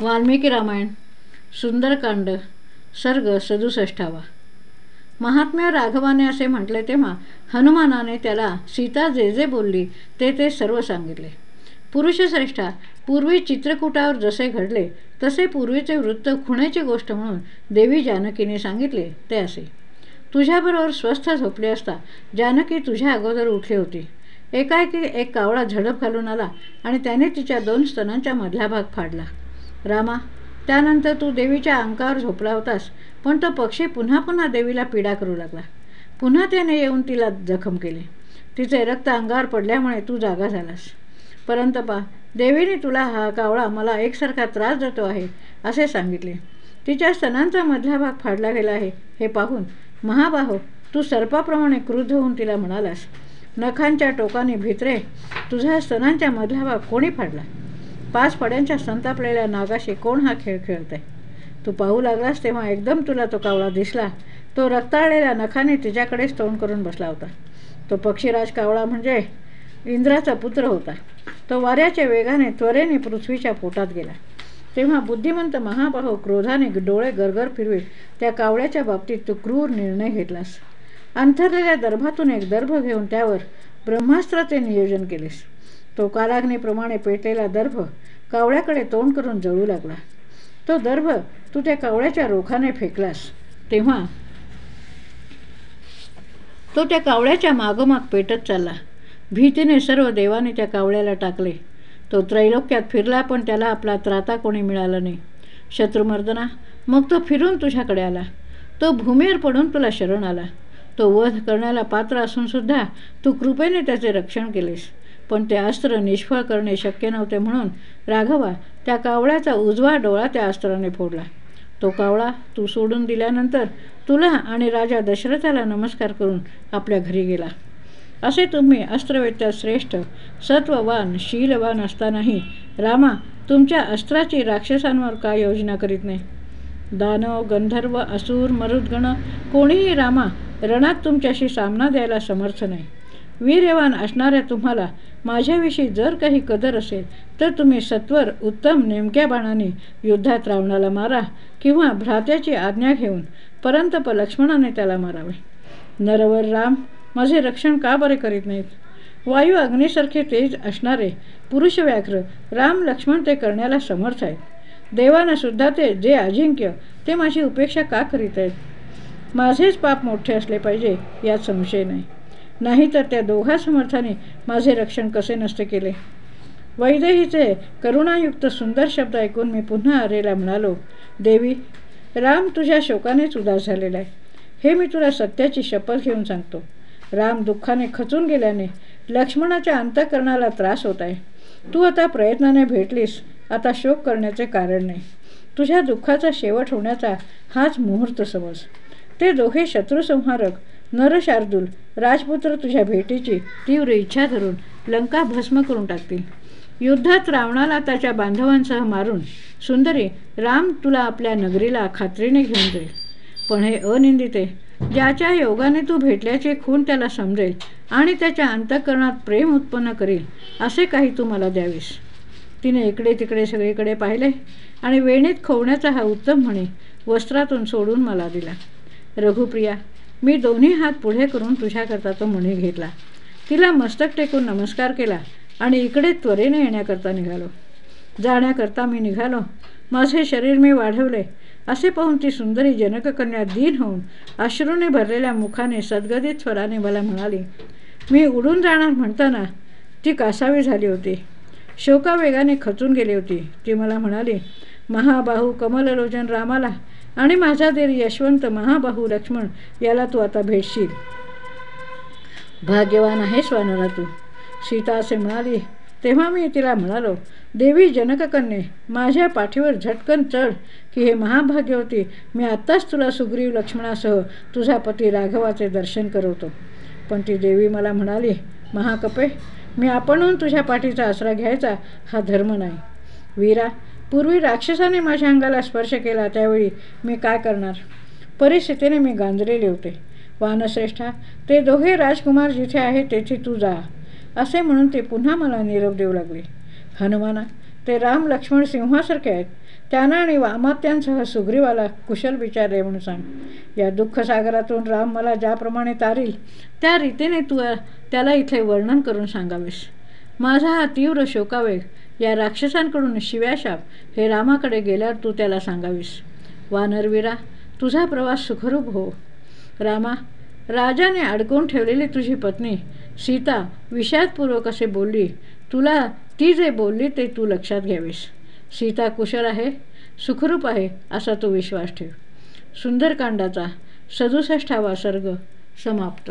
वाल्मिकी रामायण सुंदरकांड सर्ग सदुसष्टावा. महात्म्या राघवाने असे म्हटले तेव्हा हनुमानाने त्याला सीता जे जे बोलली ते ते सर्व सांगितले. पुरुषश्रेष्ठा पूर्वी चित्रकूटावर जसे घडले तसे पूर्वीचे वृत्त खुण्याची गोष्ट म्हणून देवी जानकीने सांगितले ते असे. तुझ्याबरोबर स्वस्थ झोपले असता जानकी तुझ्या अगोदर उठली होती. एकाएकी एक कावळा झडप घालून आला आणि त्याने तिच्या दोन स्तनांच्या मधला भाग फाडला. रामा त्यानंतर तू देवीच्या अंकावर झोपला होतास पण तो पक्षी पुन्हा पुन्हा देवीला पीडा करू लागला. पुन्हा त्याने येऊन तिला जखम केली. तिचे रक्त अंगावर पडल्यामुळे तू जागा झालास. परंतपा देवीने तुला हा कावळा मला एकसारखा त्रास देतो आहे असे सांगितले. तिच्या स्तनांचा मधला भाग फाडला गेला आहे. हे पाहून महाबाहो तू सर्पाप्रमाणे क्रुद्ध होऊन तिला म्हणालास नखांच्या टोकाने भित्रे तुझ्या स्तनांच्या मधला भाग कोणी फाडला? पाच फड्यांच्या संतापलेल्या नागाशी कोण हा खेळ खेळत? आहे तू पाहू लागलास तेव्हा एकदम तुला तो कावळा दिसला. तो रक्ताळलेल्या नखाने तिच्याकडेच तोंड करून बसला होता. तो पक्षीराज कावळा म्हणजे इंद्राचा पुत्र होता. तो वाऱ्याच्या वेगाने त्वरेने पृथ्वीच्या पोटात गेला. तेव्हा बुद्धिमंत महाबाहो क्रोधाने डोळे गरगर फिरवीत त्या कावळ्याच्या बाबतीत तू क्रूर निर्णय घेतलास. अंथरलेल्या दर्भातून एक दर्भ घेऊन त्यावर ब्रह्मास्त्राचे नियोजन केलेस. तो कालाग्नीप्रमाणे पेटलेला दर्भ कावळ्याकडे तोंड करून जळू लागला. तो दर्भ तू त्या कावळ्याच्या रोखाने फेकलास. तेव्हा तो त्या कावळ्याच्या मागोमाग पेटत चालला. भीतीने सर्व देवाने त्या कावळ्याला टाकले. तो त्रैलोक्यात फिरला पण त्याला आपला त्राता कोणी मिळाला नाही. शत्रुमर्दना मग तो फिरून तुझ्याकडे आला. तो भूमीवर पडून तुला शरण आला. तो वध करण्याला पात्र असूनसुद्धा तू कृपेने त्याचे रक्षण केलेस. पण ते अस्त्र निष्फळ करणे शक्य नव्हते म्हणून राघवा त्या कावळ्याचा उजवा डोळा त्या अस्त्राने फोडला. तो कावळा तू सोडून दिल्यानंतर तुला आणि राजा दशरथाला नमस्कार करून आपल्या घरी गेला. असे तुम्ही अस्त्रवेत्या श्रेष्ठ सत्ववान शीलवान असतानाही रामा तुमच्या अस्त्राची राक्षसांवर का योजना करीत नाही? दानव गंधर्व असुर मरुद्गण कोणीही रामा रणात तुमच्याशी सामना द्यायला समर्थ नाही. वीर्यवान असणाऱ्या तुम्हाला माझ्याविषयी जर काही कदर असेल तर तुम्ही सत्वर उत्तम नेमक्या बाणाने युद्धात रावणाला मारा किंवा भ्रात्याची आज्ञा घेऊन परंतप लक्ष्मणाने त्याला मारावे. नरवर राम माझे रक्षण का बरे करीत नाहीत? वायू अग्नीसारखे तेज असणारे पुरुष व्याघ्र राम लक्ष्मण ते करण्याला समर्थ आहेत. देवानं सुद्धा ते जे अजिंक्य ते माझी उपेक्षा का करीत आहेत? माझेच पाप मोठे असले पाहिजे यात संशय नाही. नाही तर त्या दोघा समर्थाने माझे रक्षण कसे नसते केले? वैदेहीचे करुणायुक्त सुंदर शब्द ऐकून मी पुन्हा अरेला म्हणालो देवी राम तुझ्या शोकानेच उदास झालेला आहे. हे मी तुला सत्याची शपथ घेऊन सांगतो. राम दुःखाने खचून गेल्याने लक्ष्मणाच्या अंतकरणाला त्रास होत आहे. तू आता प्रयत्नाने भेटलीस आता शोक करण्याचे कारण नाही. तुझ्या दुःखाचा शेवट होण्याचा हाच मुहूर्त समज. ते दोघे शत्रुसंहारक नरशार्दूल राजपुत्र तुझ्या भेटीची तीव्र इच्छा धरून लंका भस्म करून टाकतील. युद्धात रावणाला त्याच्या बांधवांसह मारून सुंदरी राम तुला आपल्या नगरीला खात्रीने घेऊन जाईल. पण हे अनिंदिते ज्याच्या योगाने तू भेटल्याचे खून त्याला समजेल आणि त्याच्या अंतःकरणात प्रेम उत्पन्न करील असे काही तू मला द्यावीस. तिने इकडे तिकडे सगळीकडे पाहिले आणि वेणीत खोवण्याचा हा उत्तम म्हणे वस्त्रातून सोडून मला दिला. रघुप्रिया मी दोन्ही हात पुढे करून तुझ्याकरता तो म्हणे घेतला. तिला मस्तक टेकून नमस्कार केला आणि इकडे त्वरेने येण्याकरता निघालो. जाण्याकरता मी निघालो. माझे शरीर मी वाढवले. असे पाहून ती सुंदरी जनककन्या दीन होऊन अश्रूने भरलेल्या मुखाने सद्गदित स्वराने मला म्हणाली मी उडून जाणार म्हणताना ती कासावी झाली होती. शोकावेगाने खचून गेली होती. ती मला म्हणाली महाबाहू कमललोचन रामाला आणि माझा देर यशवंत महाबाहू लक्ष्मण याला तू आता भेटशील. भाग्यवान आहे स्वानरा तू. सीता असे म्हणाली तेव्हा मी तिला म्हणालो देवी जनककन्ये माझ्या पाठीवर झटकन चढ की हे महाभाग्यवती मी आत्ताच तुला सुग्रीव लक्ष्मणासह तुझा पती राघवाचे दर्शन करवतो. पण ती देवी मला म्हणाली महाकपे मी आपणहून तुझ्या पाठीचा आसरा घ्यायचा हा धर्म नाही. वीरा पूर्वी राक्षसाने माझ्या अंगाला स्पर्श केला त्यावेळी मी काय करणार? परिस्थितीने मी गांजलेले होते. वानश्रेष्ठा ते दोघे राजकुमार जिथे आहे तेथे तू जा. असे म्हणून ते पुन्हा मला निरोप देऊ लागले. हनुमाना ते राम लक्ष्मण सिंहासारखे आहेत. त्यांना आणि वामात्यांसह सुग्रीवाला कुशल विचारले म्हणून सांग. या दुःखसागरातून राम मला ज्याप्रमाणे तारील त्या रीतीने तू त्याला इथे वर्णन करून सांगावेस. माझा हा तीव्र शोकावेग या राक्षसांकडून शिव्याशाप हे रामाकडे गेल्यावर तू त्याला सांगावीस. वानरवीरा तुझा प्रवास सुखरूप हो. रामा राजाने अडकवून ठेवलेली तुझी पत्नी सीता विषादपूर्वक असे बोलली तुला ती जे बोलली ते तू लक्षात घ्यावीस. सीता कुशल आहे सुखरूप आहे असा तू विश्वास ठेव. सुंदरकांडाचा सदुसष्टावा सर्ग समाप्त.